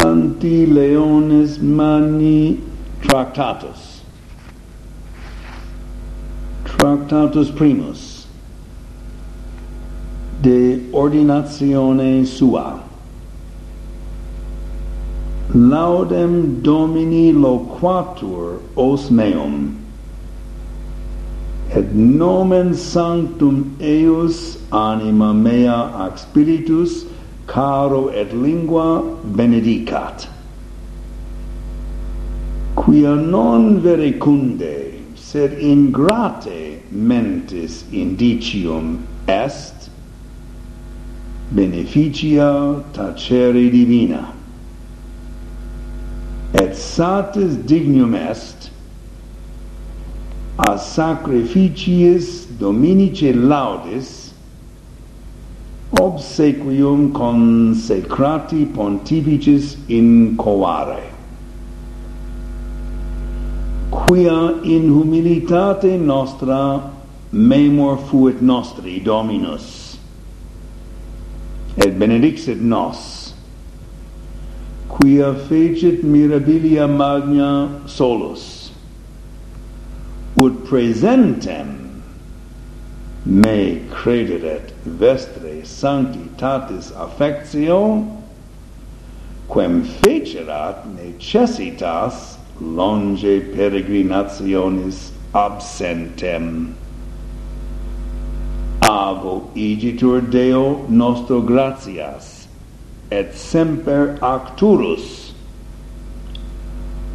Santi Leones Mani Tractatus. Tractatus primus de ordinatione sua. Laudem Domini loquatur os meum et nomen sanctum eius anima mea ac spiritus caro et lingua benedicat. Quia non verecunde sed ingrate mentis indicium est beneficia tacere divina. Et satis dignum est a sacrificiis dominice laudis obsequium consecrati pontificis in covare quia in humilitate nostra memor fuit nostri dominus et benedixit nos quia fecit mirabilia magna solus ut presentem me crederet vestre sanctitatis affectio quem fecerat necessitas longe peregrinationis absentem. Avo igitur deo nostro gratias et semper acturus.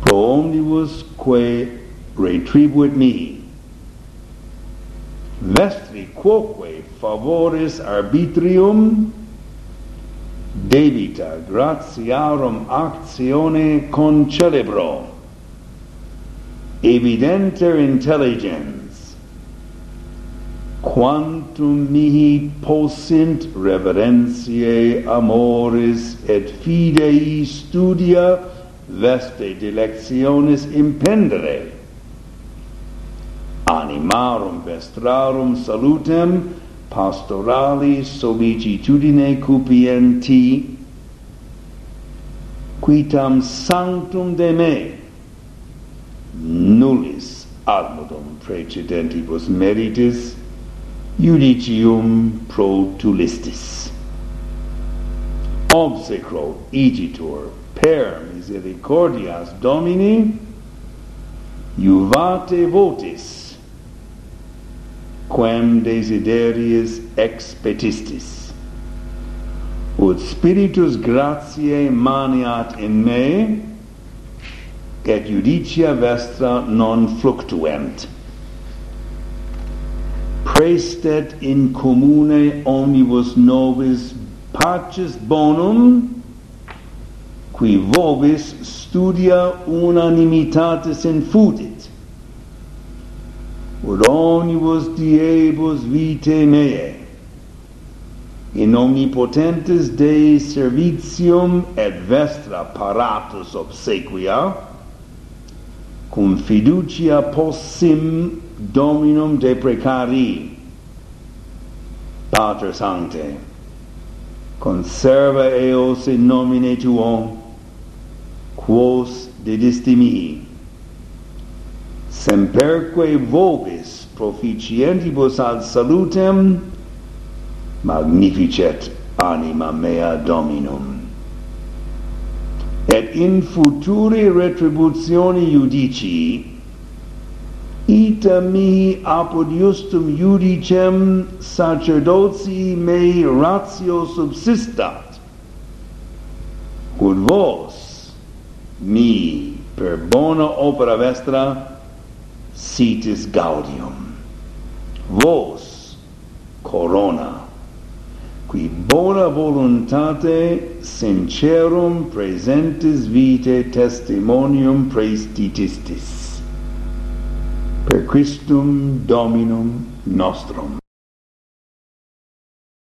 Pro omnibus quae retribuit mihi. Vestri quoque favoris arbitrium debita gratiarum actione concelebro evidenter intelligens quantum mihi possint reverentiae amoris et fidei studia veste dilectionis impendere animarum vestrarum salutem pastorali solicitudine cupienti quitam sanctum de me nullis admodum precedentibus meritis judicium pro tulistis obsecro igitur per misericordias domini juvate votis quam desideriis expetistis. Ut spiritus gratiae maniat in me et judicia vestra non fluctuent. Praestet in commune omnibus nobis pacis bonum qui vobis studia unanimitatis infudit ut omnibus diebus vitae meae in omnipotentes Dei servitium et vestra paratus obsequia cum fiducia possim dominum de precari. Pater Sancte conserva eos in nomine Tuo, quos dedisti mihi semperque vobis proficientibus ad salutem magnificet anima mea dominum. Et in futuri retributioni judici ita mihi apud justum judicem sacerdoti mei ratio subsistat. Quod vos mi per bona opera vestra sitis gaudium. Vos corona qui bona voluntate sincerum presentis vitae testimonium praestitistis. Per Christum Dominum nostrum.